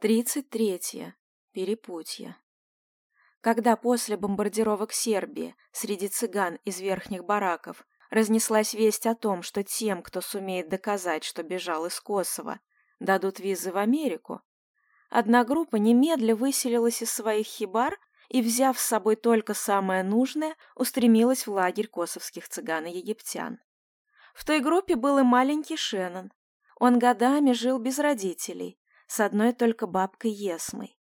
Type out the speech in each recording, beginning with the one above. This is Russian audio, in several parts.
Тридцать третье. Перепутье. Когда после бомбардировок Сербии среди цыган из верхних бараков разнеслась весть о том, что тем, кто сумеет доказать, что бежал из Косово, дадут визы в Америку, одна группа немедля выселилась из своих хибар и, взяв с собой только самое нужное, устремилась в лагерь косовских цыган и египтян. В той группе был и маленький Шеннон. Он годами жил без родителей, с одной только бабкой Есмой.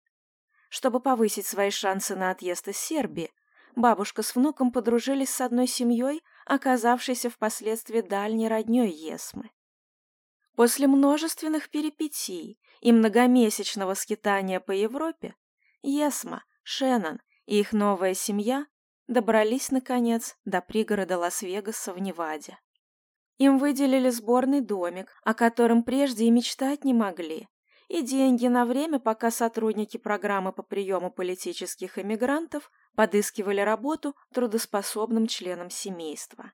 Чтобы повысить свои шансы на отъезд из Сербии, бабушка с внуком подружились с одной семьей, оказавшейся впоследствии дальней родней Есмы. После множественных перипетий и многомесячного скитания по Европе Есма, Шеннон и их новая семья добрались, наконец, до пригорода Лас-Вегаса в Неваде. Им выделили сборный домик, о котором прежде и мечтать не могли, и деньги на время, пока сотрудники программы по приему политических иммигрантов подыскивали работу трудоспособным членам семейства.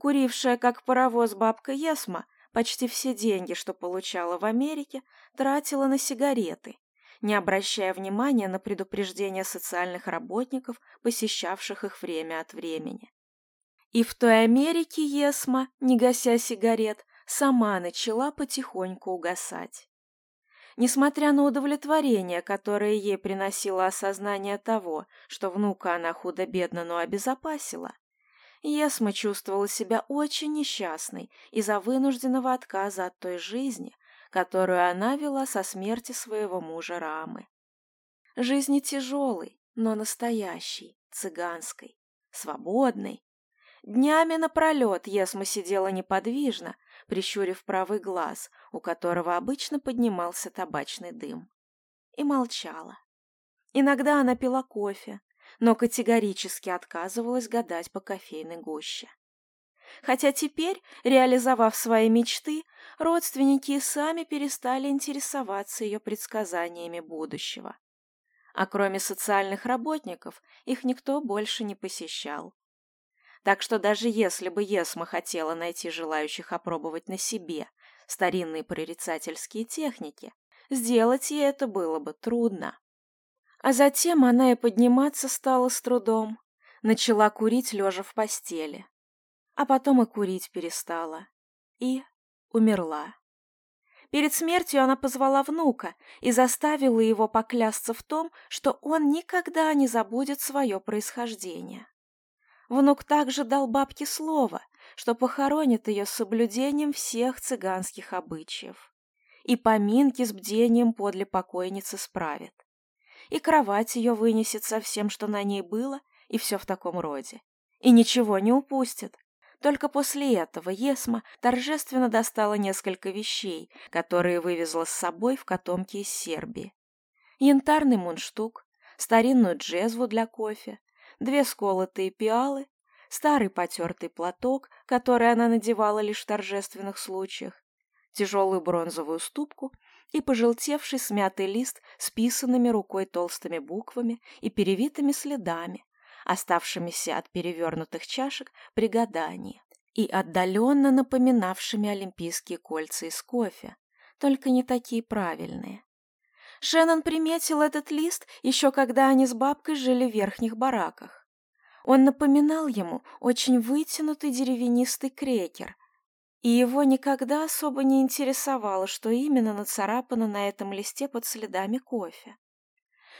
Курившая, как паровоз, бабка Ясма почти все деньги, что получала в Америке, тратила на сигареты, не обращая внимания на предупреждения социальных работников, посещавших их время от времени. И в той Америке Есма, не гася сигарет, сама начала потихоньку угасать. Несмотря на удовлетворение, которое ей приносило осознание того, что внука она худо-бедно, но обезопасила, Есма чувствовала себя очень несчастной из-за вынужденного отказа от той жизни, которую она вела со смерти своего мужа Рамы. Жизни тяжелой, но настоящей, цыганской, свободной. Днями напролет Есма сидела неподвижно, прищурив правый глаз, у которого обычно поднимался табачный дым. И молчала. Иногда она пила кофе, но категорически отказывалась гадать по кофейной гуще. Хотя теперь, реализовав свои мечты, родственники и сами перестали интересоваться ее предсказаниями будущего. А кроме социальных работников, их никто больше не посещал так что даже если бы Есма хотела найти желающих опробовать на себе старинные прорицательские техники, сделать ей это было бы трудно. А затем она и подниматься стала с трудом, начала курить, лежа в постели. А потом и курить перестала. И умерла. Перед смертью она позвала внука и заставила его поклясться в том, что он никогда не забудет свое происхождение. Внук также дал бабке слово, что похоронит ее с соблюдением всех цыганских обычаев. И поминки с бдением подле покойницы справит. И кровать ее вынесет со всем, что на ней было, и все в таком роде. И ничего не упустит. Только после этого Есма торжественно достала несколько вещей, которые вывезла с собой в котомке из Сербии. Янтарный мундштук, старинную джезву для кофе, две сколотые пиалы, старый потертый платок, который она надевала лишь в торжественных случаях, тяжелую бронзовую ступку и пожелтевший смятый лист с писанными рукой толстыми буквами и перевитыми следами, оставшимися от перевернутых чашек при гадании и отдаленно напоминавшими олимпийские кольца из кофе, только не такие правильные. Шеннон приметил этот лист еще когда они с бабкой жили в верхних бараках. Он напоминал ему очень вытянутый деревянистый крекер, и его никогда особо не интересовало, что именно нацарапано на этом листе под следами кофе.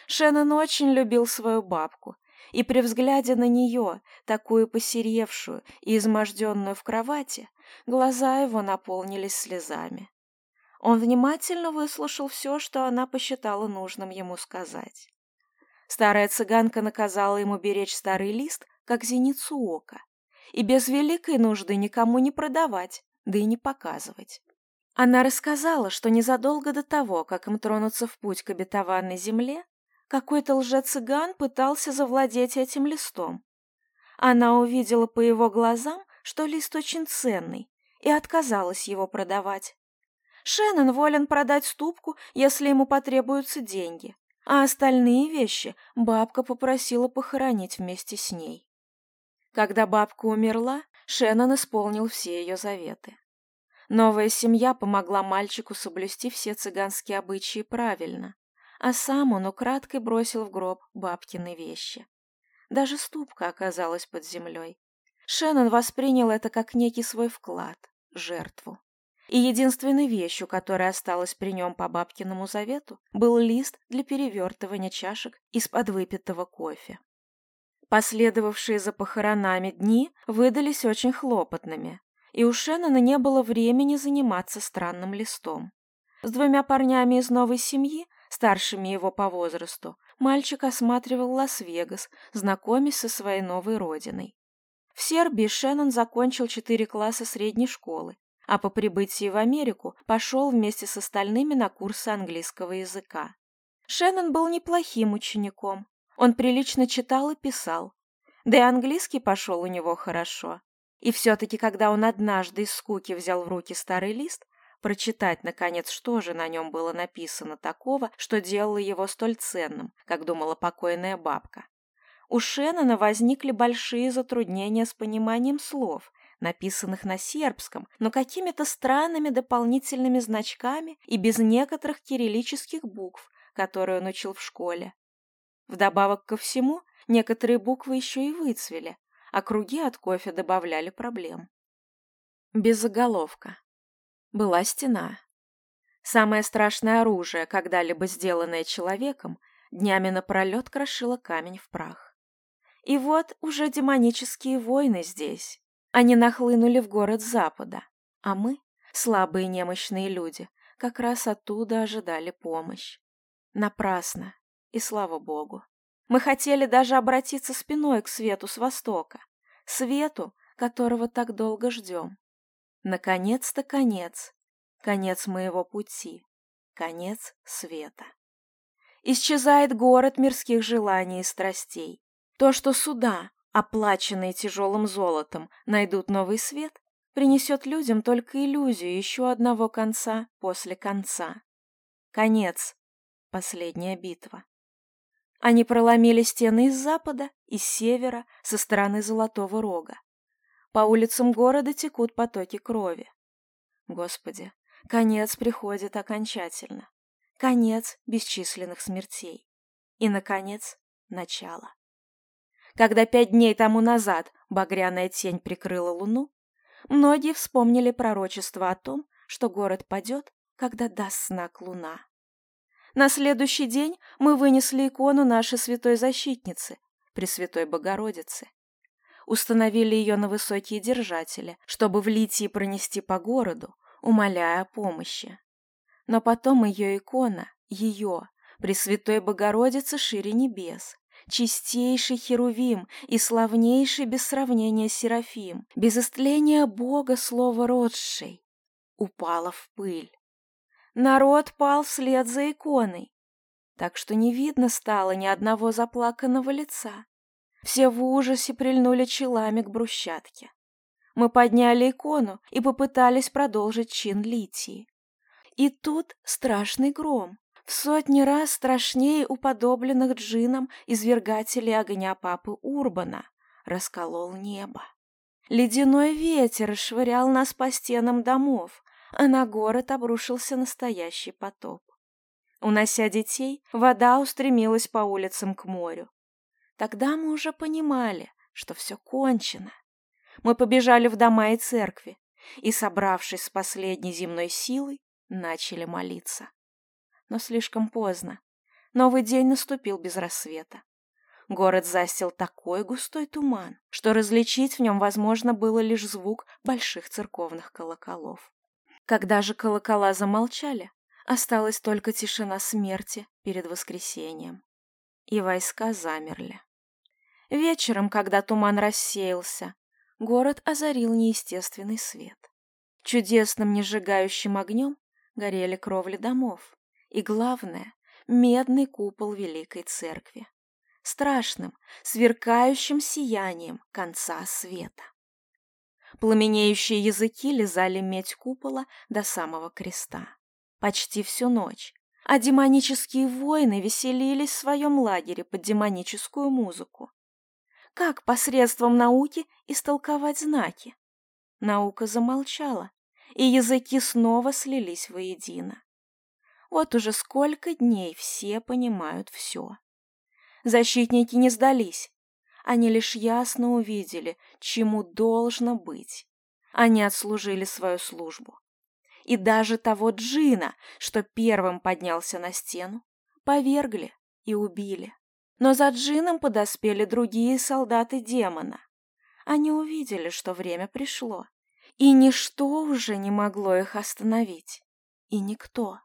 Шеннон очень любил свою бабку, и при взгляде на нее, такую посеревшую и изможденную в кровати, глаза его наполнились слезами. Он внимательно выслушал все, что она посчитала нужным ему сказать. Старая цыганка наказала ему беречь старый лист, как зеницу ока, и без великой нужды никому не продавать, да и не показывать. Она рассказала, что незадолго до того, как им тронуться в путь к обетованной земле, какой-то лжецыган пытался завладеть этим листом. Она увидела по его глазам, что лист очень ценный, и отказалась его продавать. Шеннон волен продать ступку, если ему потребуются деньги, а остальные вещи бабка попросила похоронить вместе с ней. Когда бабка умерла, Шеннон исполнил все ее заветы. Новая семья помогла мальчику соблюсти все цыганские обычаи правильно, а сам он украдкой бросил в гроб бабкины вещи. Даже ступка оказалась под землей. Шеннон воспринял это как некий свой вклад, жертву и единственной вещью, которая осталась при нем по бабкиному завету, был лист для перевертывания чашек из под выпитого кофе. Последовавшие за похоронами дни выдались очень хлопотными, и у Шеннона не было времени заниматься странным листом. С двумя парнями из новой семьи, старшими его по возрасту, мальчик осматривал Лас-Вегас, знакомясь со своей новой родиной. В Сербии Шеннон закончил четыре класса средней школы а по прибытии в Америку пошел вместе с остальными на курсы английского языка. Шеннон был неплохим учеником. Он прилично читал и писал. Да и английский пошел у него хорошо. И все-таки, когда он однажды из скуки взял в руки старый лист, прочитать, наконец, что же на нем было написано такого, что делало его столь ценным, как думала покойная бабка. У Шеннона возникли большие затруднения с пониманием слов, написанных на сербском, но какими-то странными дополнительными значками и без некоторых кириллических букв, которые он учил в школе. Вдобавок ко всему, некоторые буквы еще и выцвели, а круги от кофе добавляли проблем. Без заголовка Была стена. Самое страшное оружие, когда-либо сделанное человеком, днями напролет крошило камень в прах. И вот уже демонические войны здесь. Они нахлынули в город запада, а мы, слабые немощные люди, как раз оттуда ожидали помощь. Напрасно, и слава богу. Мы хотели даже обратиться спиной к свету с востока, свету, которого так долго ждем. Наконец-то конец, конец моего пути, конец света. Исчезает город мирских желаний и страстей. То, что суда оплаченные тяжелым золотом, найдут новый свет, принесет людям только иллюзию еще одного конца после конца. Конец. Последняя битва. Они проломили стены из запада, из севера, со стороны Золотого Рога. По улицам города текут потоки крови. Господи, конец приходит окончательно. Конец бесчисленных смертей. И, наконец, начало когда пять дней тому назад багряная тень прикрыла луну, многие вспомнили пророчество о том, что город падет, когда даст знак луна. На следующий день мы вынесли икону нашей святой защитницы, Пресвятой Богородицы. Установили ее на высокие держатели, чтобы влить и пронести по городу, умоляя о помощи. Но потом ее икона, ее, Пресвятой Богородицы шире небес, чистейший Херувим и славнейший без сравнения Серафим, без истления Бога слово родший, упала в пыль. Народ пал вслед за иконой, так что не видно стало ни одного заплаканного лица. Все в ужасе прильнули челами к брусчатке. Мы подняли икону и попытались продолжить чин литии. И тут страшный гром. В сотни раз страшнее уподобленных джинам извергателей огня папы Урбана, расколол небо. Ледяной ветер швырял нас по стенам домов, а на город обрушился настоящий потоп. Унося детей, вода устремилась по улицам к морю. Тогда мы уже понимали, что все кончено. Мы побежали в дома и церкви и, собравшись с последней земной силой, начали молиться. Но слишком поздно. Новый день наступил без рассвета. Город застил такой густой туман, что различить в нем возможно было лишь звук больших церковных колоколов. Когда же колокола замолчали, осталась только тишина смерти перед воскресением. И войска замерли. Вечером, когда туман рассеялся, город озарил неестественный свет. Чудесным нежигающим огнем горели кровли домов, и, главное, медный купол Великой Церкви, страшным, сверкающим сиянием конца света. Пламенеющие языки лизали медь купола до самого креста. Почти всю ночь. А демонические воины веселились в своем лагере под демоническую музыку. Как посредством науки истолковать знаки? Наука замолчала, и языки снова слились воедино. Вот уже сколько дней все понимают все. Защитники не сдались. Они лишь ясно увидели, чему должно быть. Они отслужили свою службу. И даже того Джина, что первым поднялся на стену, повергли и убили. Но за Джином подоспели другие солдаты демона. Они увидели, что время пришло, и ничто уже не могло их остановить, и никто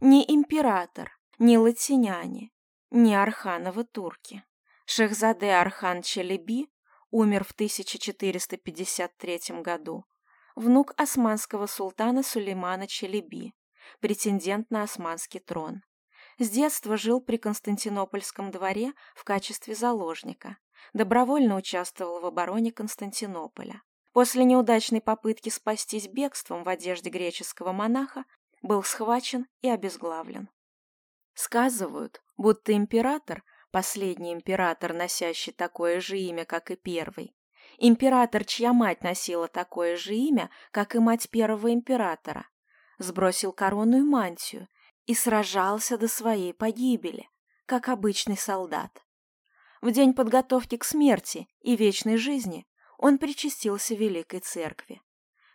ни император, ни латиняне, ни Архановы турки. Шехзаде Архан Челеби умер в 1453 году, внук османского султана Сулеймана Челеби, претендент на османский трон. С детства жил при Константинопольском дворе в качестве заложника, добровольно участвовал в обороне Константинополя. После неудачной попытки спастись бегством в одежде греческого монаха был схвачен и обезглавлен. Сказывают, будто император, последний император, носящий такое же имя, как и первый, император, чья мать носила такое же имя, как и мать первого императора, сбросил корону и мантию и сражался до своей погибели, как обычный солдат. В день подготовки к смерти и вечной жизни он причастился Великой Церкви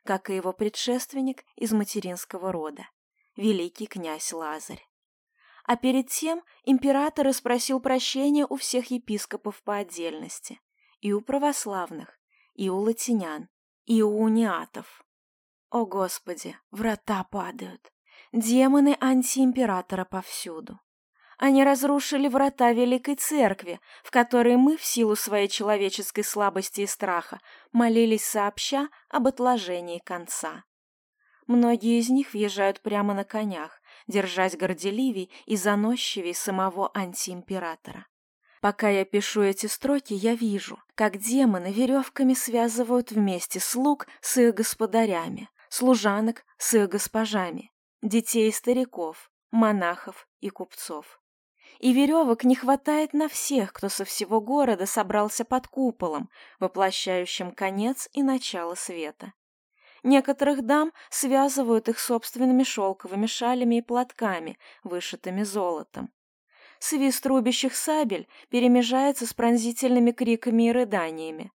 как и его предшественник из материнского рода, великий князь Лазарь. А перед тем император и спросил прощения у всех епископов по отдельности, и у православных, и у латинян, и у униатов. О, Господи, врата падают! Демоны антиимператора повсюду. Они разрушили врата Великой Церкви, в которой мы, в силу своей человеческой слабости и страха, молились сообща об отложении конца. Многие из них въезжают прямо на конях, держась горделивей и заносчивей самого антиимператора. Пока я пишу эти строки, я вижу, как демоны веревками связывают вместе слуг с их господарями, служанок с их госпожами, детей и стариков, монахов и купцов и веревок не хватает на всех, кто со всего города собрался под куполом, воплощающим конец и начало света. Некоторых дам связывают их собственными шелковыми шалями и платками, вышитыми золотом. Свист рубящих сабель перемежается с пронзительными криками и рыданиями.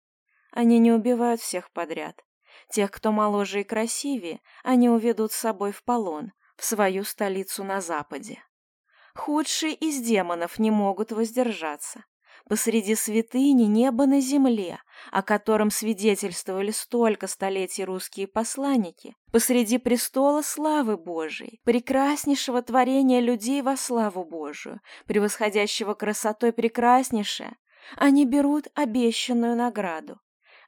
Они не убивают всех подряд. Тех, кто моложе и красивее, они уведут с собой в полон, в свою столицу на западе худшие из демонов не могут воздержаться. Посреди святыни небо на земле, о котором свидетельствовали столько столетий русские посланники, посреди престола славы Божией, прекраснейшего творения людей во славу Божию, превосходящего красотой прекраснейшее, они берут обещанную награду.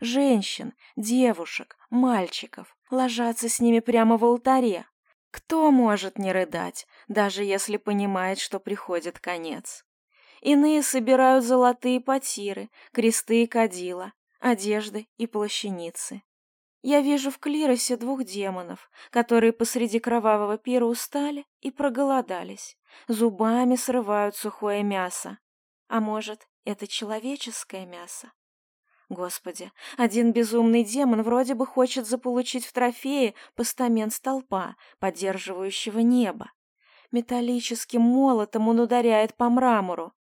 Женщин, девушек, мальчиков ложатся с ними прямо в алтаре, кто может не рыдать, даже если понимает, что приходит конец? Иные собирают золотые потиры, кресты и кадила, одежды и плащаницы. Я вижу в клиросе двух демонов, которые посреди кровавого пира устали и проголодались, зубами срывают сухое мясо. А может, это человеческое мясо? Господи, один безумный демон вроде бы хочет заполучить в трофее постамент столпа, поддерживающего небо. Металлическим молотом он ударяет по мрамору.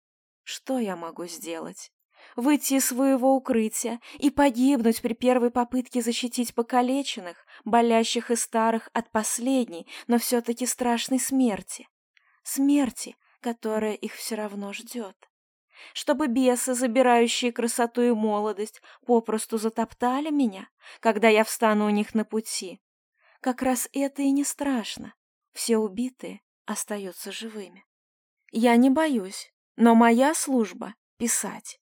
Что я могу сделать? Выйти из своего укрытия и погибнуть при первой попытке защитить покалеченных, болящих и старых от последней, но все-таки страшной смерти. Смерти, которая их все равно ждет чтобы бесы, забирающие красоту и молодость, попросту затоптали меня, когда я встану у них на пути. Как раз это и не страшно. Все убитые остаются живыми. Я не боюсь, но моя служба — писать.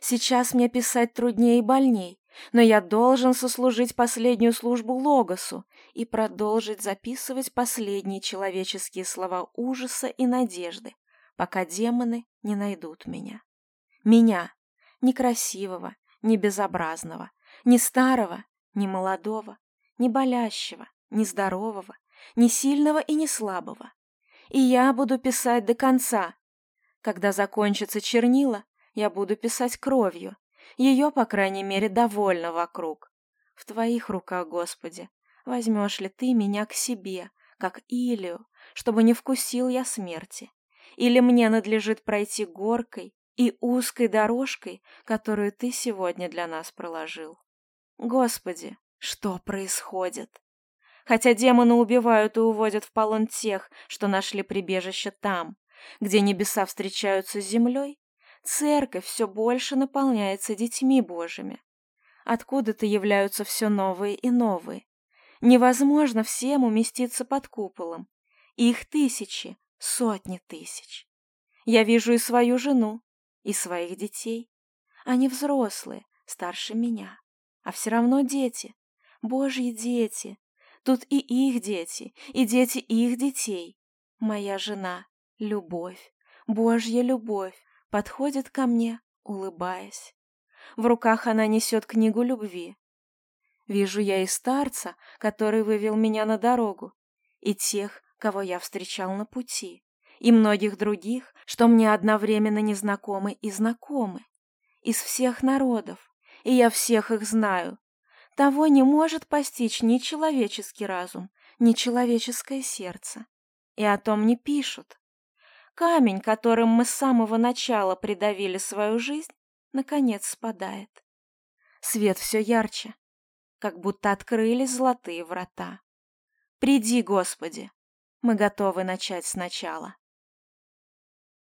Сейчас мне писать труднее и больней, но я должен сослужить последнюю службу Логосу и продолжить записывать последние человеческие слова ужаса и надежды, пока демоны не найдут меня. Меня, красивого, не безобразного, не старого, не молодого, не болящего, не здорового, не сильного и не слабого. И я буду писать до конца. Когда закончится чернила, я буду писать кровью. Ее, по крайней мере, довольно вокруг. В твоих руках, Господи, возьмешь ли ты меня к себе, как Илию, чтобы не вкусил я смерти, или мне надлежит пройти горкой и узкой дорожкой, которую ты сегодня для нас проложил? Господи, что происходит? Хотя демоны убивают и уводят в полон тех, что нашли прибежище там, где небеса встречаются с землей, церковь все больше наполняется детьми Божьими. Откуда-то являются все новые и новые. Невозможно всем уместиться под куполом. Их тысячи, сотни тысяч. Я вижу и свою жену, и своих детей. Они взрослые, старше меня, а все равно дети, божьи дети. Тут и их дети, и дети их детей. Моя жена, любовь, божья любовь, подходит ко мне, улыбаясь. В руках она несет книгу любви. Вижу я и старца, который вывел меня на дорогу, и тех, кого я встречал на пути, и многих других, что мне одновременно незнакомы и знакомы. Из всех народов, и я всех их знаю. Того не может постичь ни человеческий разум, ни человеческое сердце. И о том не пишут. Камень, которым мы с самого начала придавили свою жизнь, наконец спадает. Свет все ярче, как будто открылись золотые врата. Приди, Господи, мы готовы начать сначала.